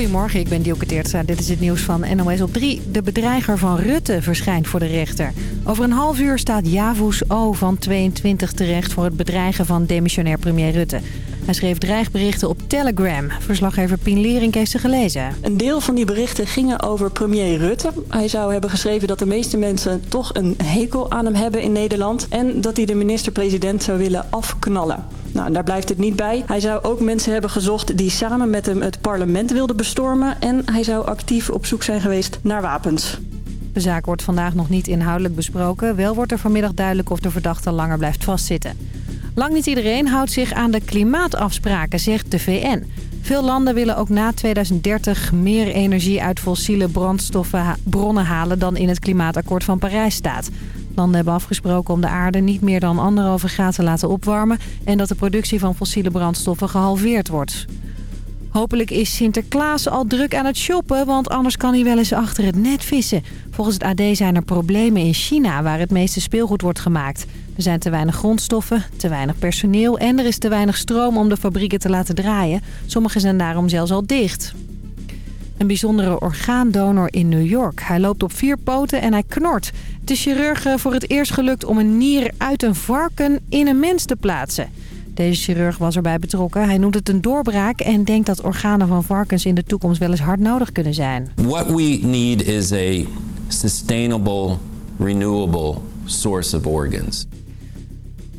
Goedemorgen, ik ben Dielke Teertstra. Dit is het nieuws van NOS op 3. De bedreiger van Rutte verschijnt voor de rechter. Over een half uur staat Javus O. van 22 terecht... voor het bedreigen van demissionair premier Rutte. Hij schreef dreigberichten op Telegram. Verslaggever Pien Lering heeft ze gelezen. Een deel van die berichten gingen over premier Rutte. Hij zou hebben geschreven dat de meeste mensen toch een hekel aan hem hebben in Nederland. En dat hij de minister-president zou willen afknallen. Nou, daar blijft het niet bij. Hij zou ook mensen hebben gezocht die samen met hem het parlement wilden bestormen. En hij zou actief op zoek zijn geweest naar wapens. De zaak wordt vandaag nog niet inhoudelijk besproken. Wel wordt er vanmiddag duidelijk of de verdachte langer blijft vastzitten. Lang niet iedereen houdt zich aan de klimaatafspraken, zegt de VN. Veel landen willen ook na 2030 meer energie uit fossiele brandstoffenbronnen halen dan in het klimaatakkoord van Parijs staat. Landen hebben afgesproken om de aarde niet meer dan anderhalve graad te laten opwarmen... en dat de productie van fossiele brandstoffen gehalveerd wordt. Hopelijk is Sinterklaas al druk aan het shoppen, want anders kan hij wel eens achter het net vissen. Volgens het AD zijn er problemen in China, waar het meeste speelgoed wordt gemaakt. Er zijn te weinig grondstoffen, te weinig personeel en er is te weinig stroom om de fabrieken te laten draaien. Sommige zijn daarom zelfs al dicht. Een bijzondere orgaandonor in New York. Hij loopt op vier poten en hij knort. Het is chirurgen voor het eerst gelukt om een nier uit een varken in een mens te plaatsen. Deze chirurg was erbij betrokken. Hij noemt het een doorbraak en denkt dat organen van varkens in de toekomst wel eens hard nodig kunnen zijn. What we need is a sustainable, renewable source of organs.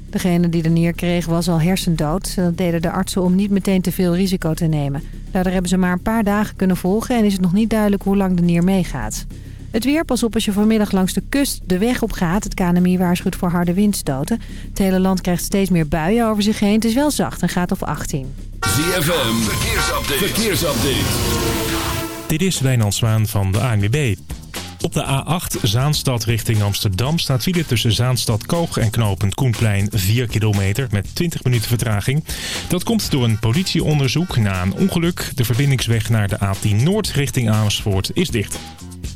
Degene die de nier kreeg was al hersendood. Dat deden de artsen om niet meteen te veel risico te nemen. Daardoor hebben ze maar een paar dagen kunnen volgen en is het nog niet duidelijk hoe lang de nier meegaat. Het weer, pas op als je vanmiddag langs de kust de weg op gaat. Het KNMI waarschuwt voor harde windstoten. Het hele land krijgt steeds meer buien over zich heen. Het is wel zacht en gaat op 18. ZFM, verkeersupdate. verkeersupdate. Dit is Wijnand Zwaan van de ANWB. Op de A8 Zaanstad richting Amsterdam staat file tussen Zaanstad Koog en knooppunt Koenplein 4 kilometer met 20 minuten vertraging. Dat komt door een politieonderzoek na een ongeluk. De verbindingsweg naar de A10 Noord richting Amersfoort is dicht.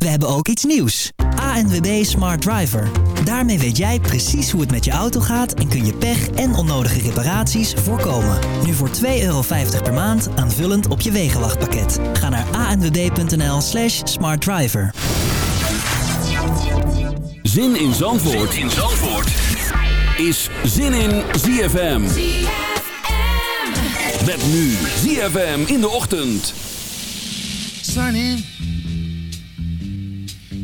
We hebben ook iets nieuws. ANWB Smart Driver. Daarmee weet jij precies hoe het met je auto gaat en kun je pech en onnodige reparaties voorkomen. Nu voor 2,50 euro per maand aanvullend op je wegenwachtpakket. Ga naar anwb.nl slash smartdriver. Zin in Zandvoort, In Zandvoort. is Zin in ZFM. Met nu ZFM in de ochtend. Sunny.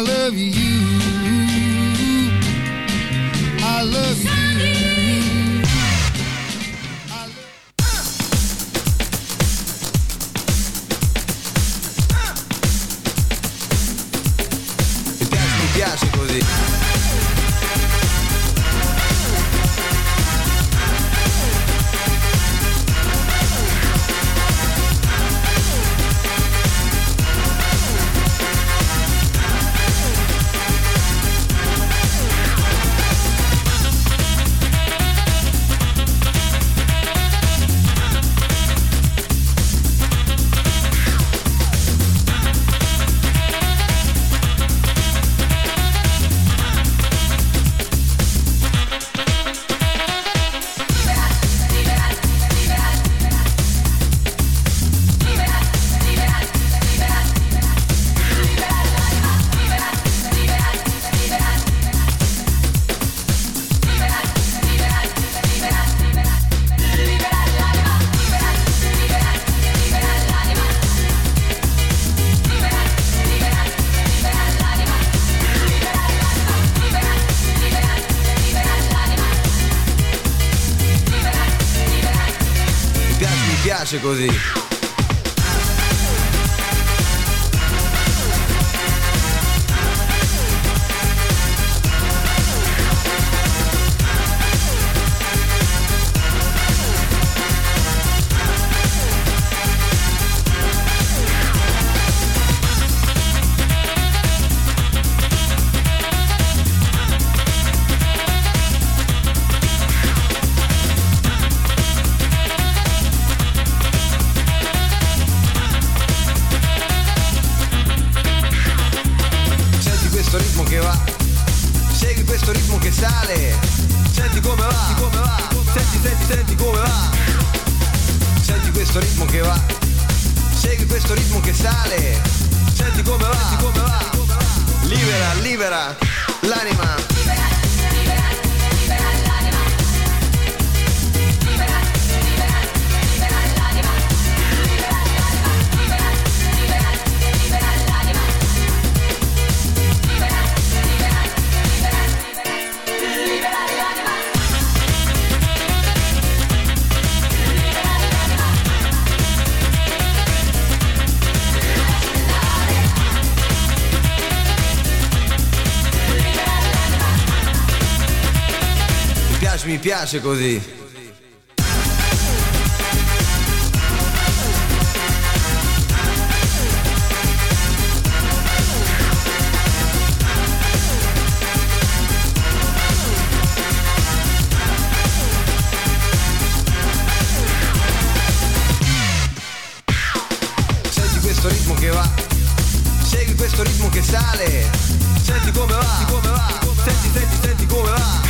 love you. Piace così. Come va, senti come va, senti, senti, senti come va.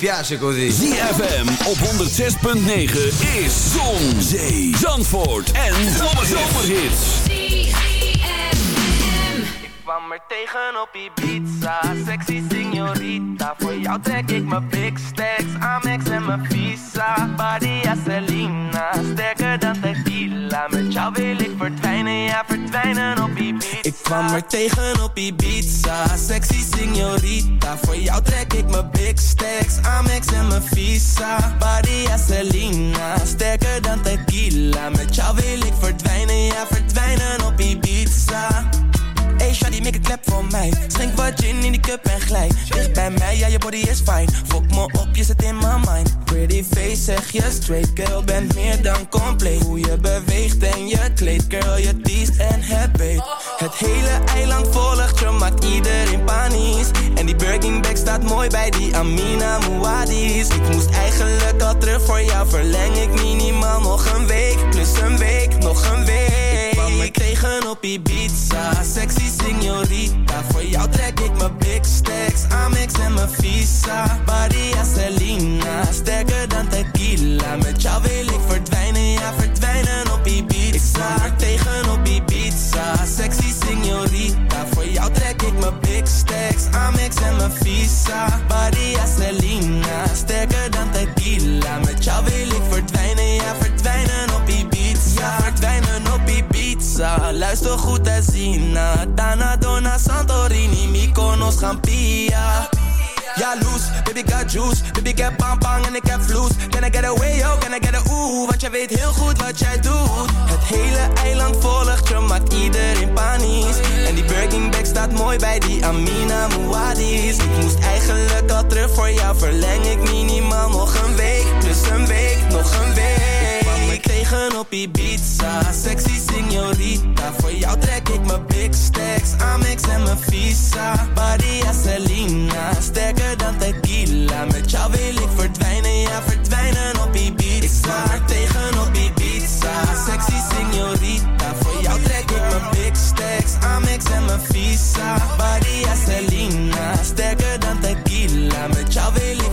Piace così. ZFM op 106.9 is Zon, Zee, Zandvoort en Zomerhits. Ik kwam er tegen op Ibiza, sexy signorita Voor jou trek ik mijn big stacks, Amex en mijn visa Badia Selena, sterker dan tequila Met jou wil ik verdwijnen, ja Ik kwam er tegen op Ibiza, sexy signorita Voor jou trek ik mijn big stacks, Amex en mijn visa. Badia Selena, sterker dan tequila. Met jou wil ik verdwijnen, ja verdwijnen op Ibiza. Hey shawty, make a clap voor mij. Schenk wat gin in die cup en glij. Dicht bij mij, ja je body is fine. Fok me op, je zit in mijn mind. Pretty face, zeg je straight Girl, bent meer dan compleet. Hoe je beweegt en je kleed Girl, je teest Birkin bag staat mooi bij die Amina Muadis Ik moest eigenlijk al terug voor jou Verleng ik minimaal nog een week. Plus een week, nog een week. Kwam er tegen op Ibiza. Sexy signorita Voor jou trek ik mijn big stacks. Amex en mijn visa. Badia Selena Sterker dan tequila. Met jou wil ik verdwijnen Amex en mijn visa Badia Selena Sterker dan tequila. Met jou wil ik verdwijnen Ja verdwijnen op Ibiza. Ja verdwijnen op Ibiza Luister goed en zien na Dana, Dona, Santorini Mykonos, Gampia Ja, loose, baby got juice. Baby heb bang bang en ik heb vloes Can I get away, yo, can I get a ooh? Want jij weet heel goed wat jij doet. Het hele eiland volgt je, maakt iedereen panisch. En die Birkin bag staat mooi bij die Amina Muadis Ik moest eigenlijk al terug voor jou Verleng ik minimaal nog een week. Plus een week, nog een week Tegen op Ibiza. Sexy signorita Voor jou trek ik mijn big stacks. Amex en mijn visa Badia Selena. Sterker dan tequila Met jou wil ik verdwijnen. Ja verdwijnen op Ibiza. Ik kwam er tegen op Ibiza. Sexy signorita Voor jou trek ik mijn big stacks. Amex en mijn visa Badia Selena. Sterker dan tequila Met jou wil ik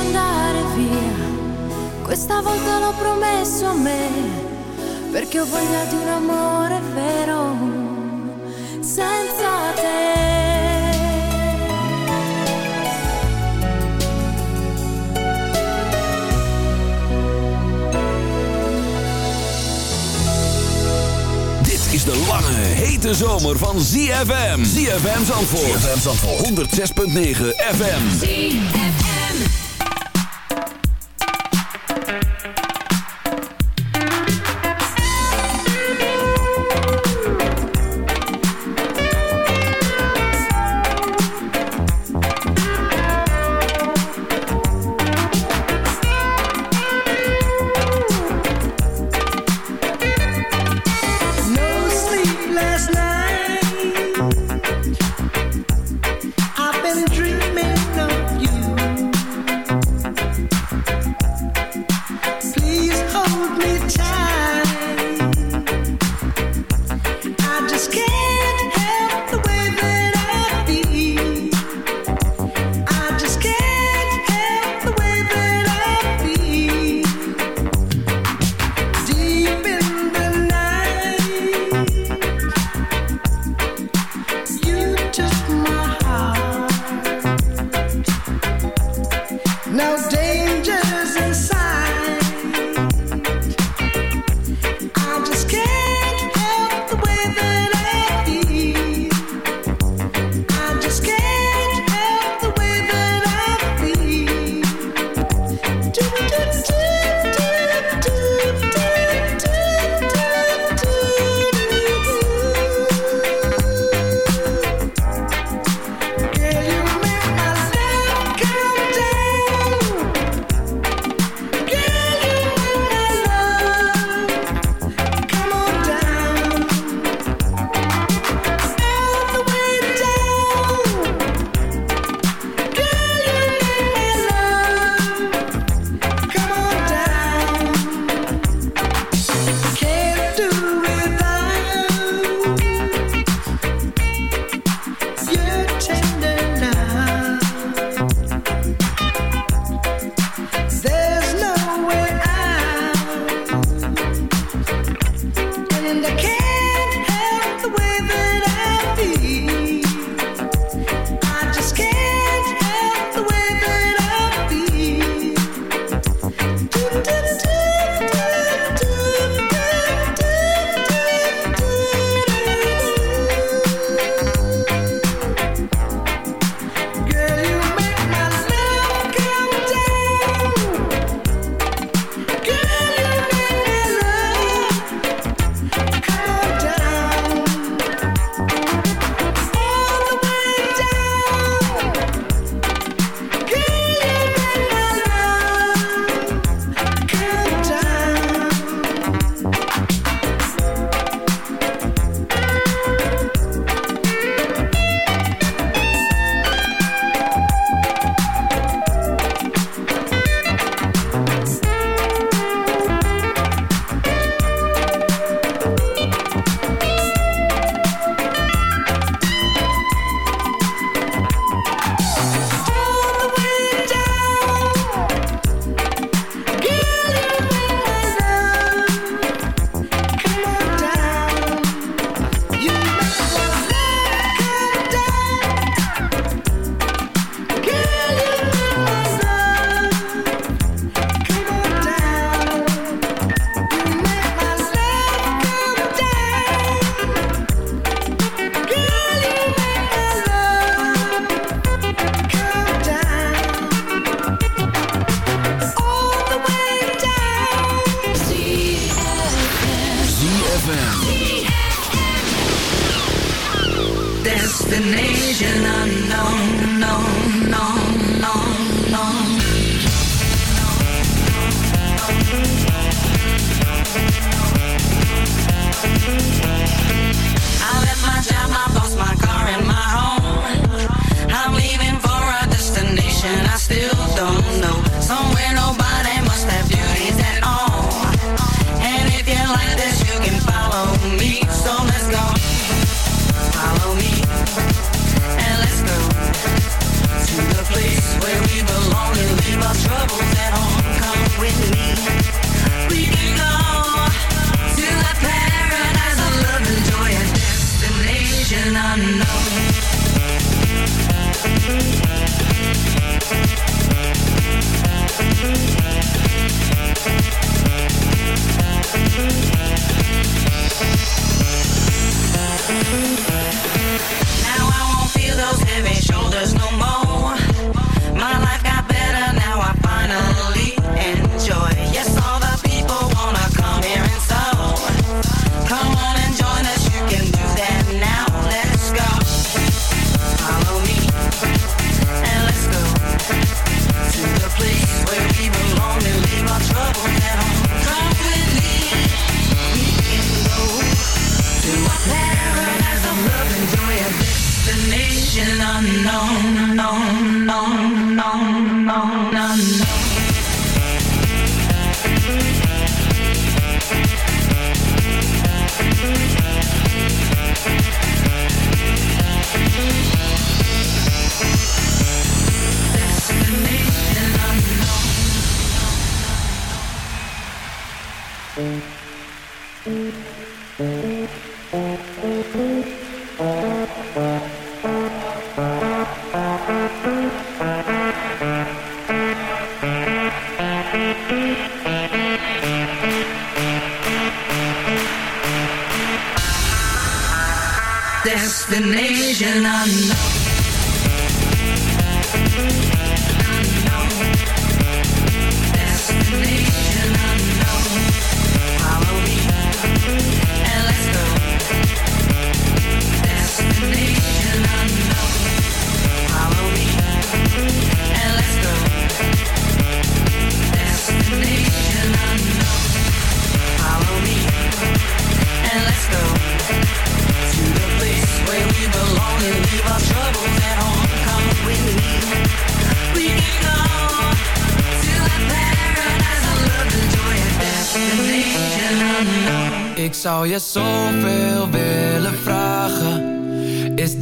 andare via, questa volta l'ho promesso a me, perché ho voglia di un amore vero, senza te. is de lange, hete zomer van ZFM. ZFM Zandvoort. ZFM Zandvoort. 106.9 FM. ZFM.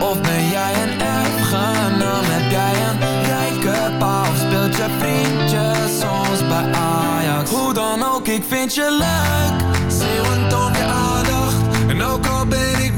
Of ben jij een erfgenaam, heb jij een rijke pa Of speelt je vriendje soms bij Ajax? Hoe dan ook, ik vind je leuk. Zeeuwend om je aandacht. En ook al ben ik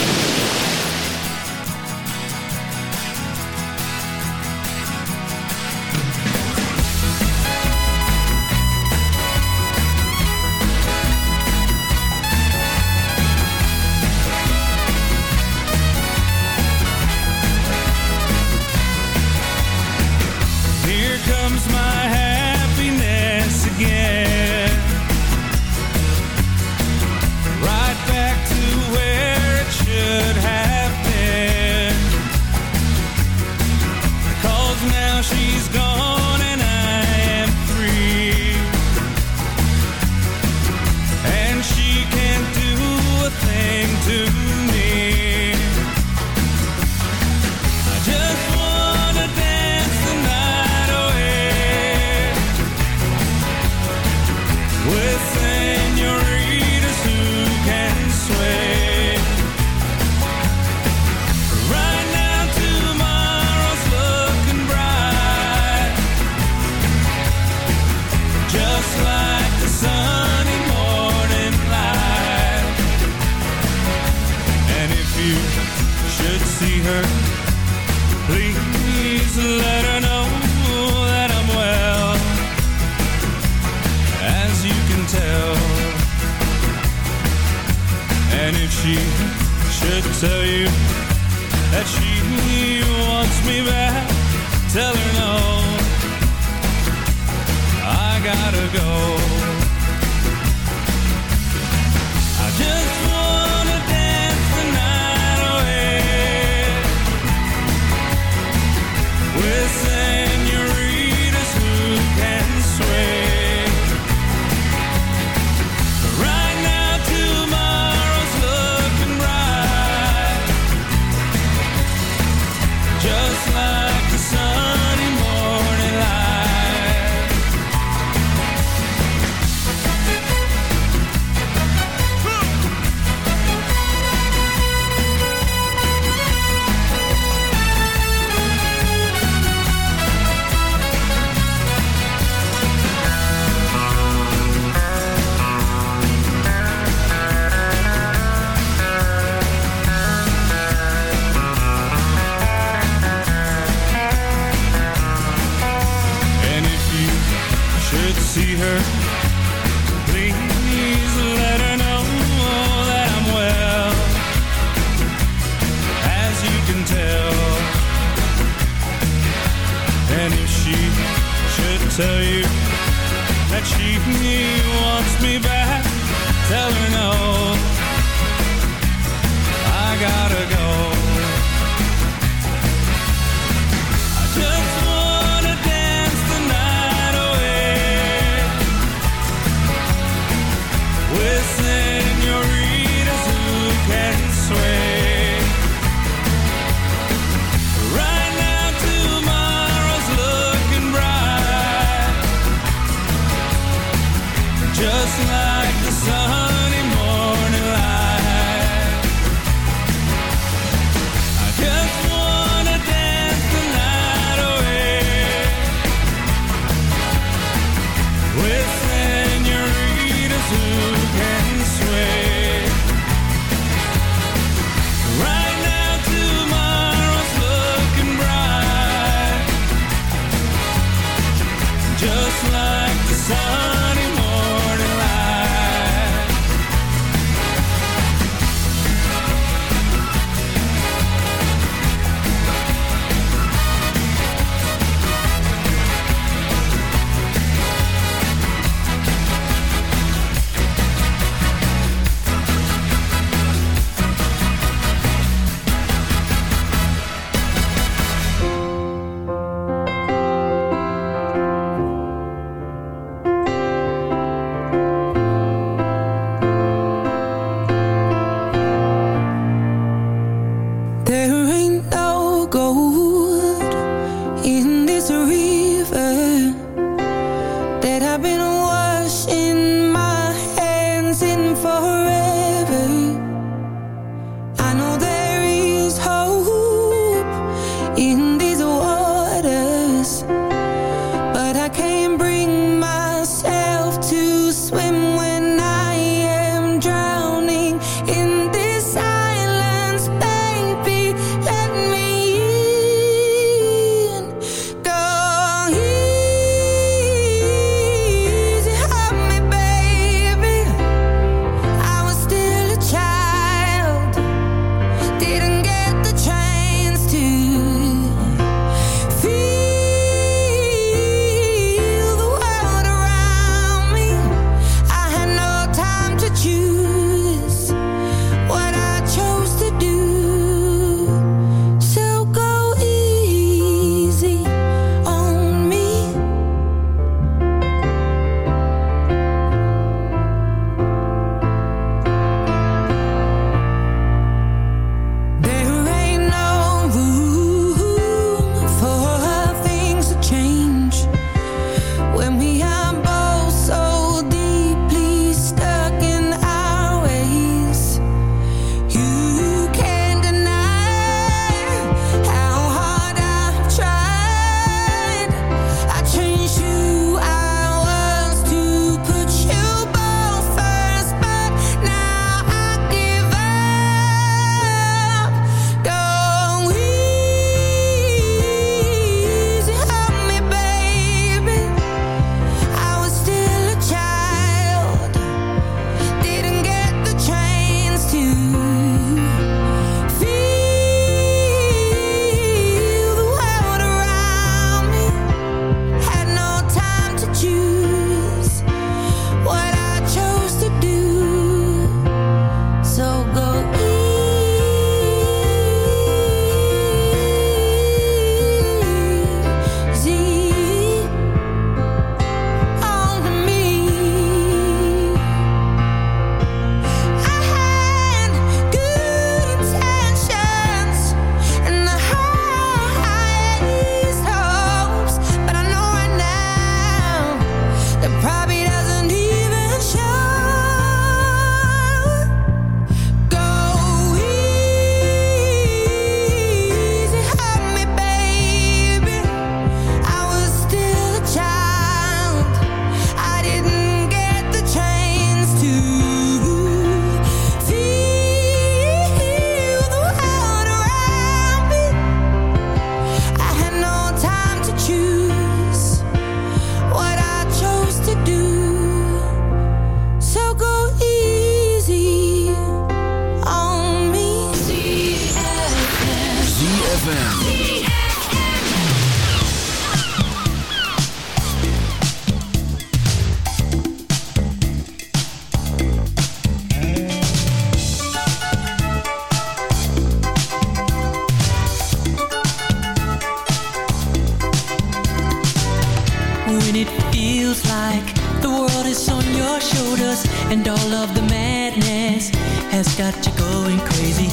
When it feels like the world is on your shoulders and all of the madness has got you going crazy.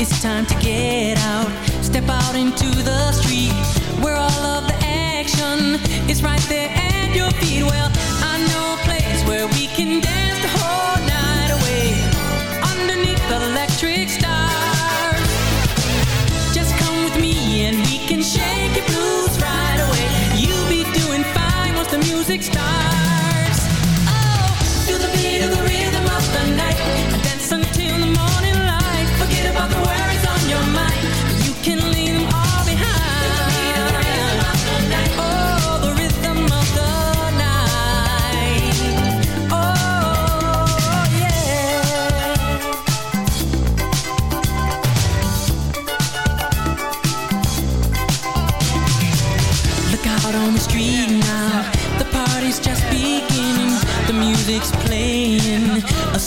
It's time to get out, step out into the street where all of the action is right there at your feet. Well, I know a place where we can dance the whole night away underneath the electric stars. Just come with me and we can shake your blues six times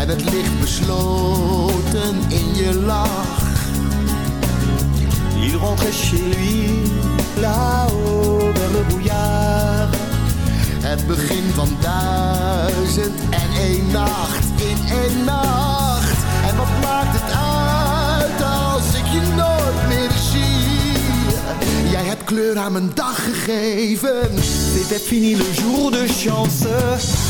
En het ligt besloten in je lach. Il rentrait chez lui, là-haut vers le brouillard. Het begin van duizend en één nacht in één nacht. En wat maakt het uit als ik je nooit meer zie? Jij hebt kleur aan mijn dag gegeven. C'était fini le jour de chance.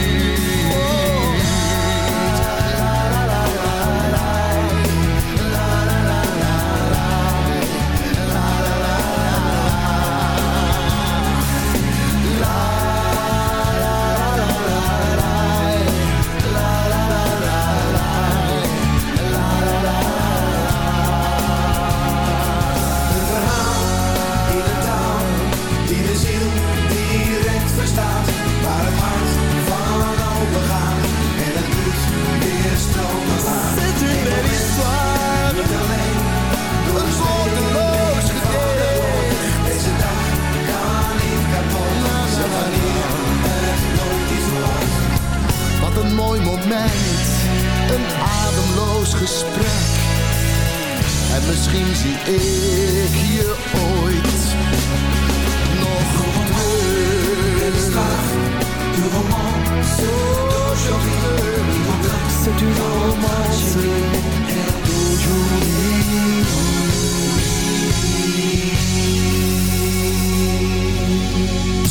een mooi moment, een ademloos gesprek. En misschien zie ik je ooit nog terug. Du romance d'aujourd'hui. C'est une romance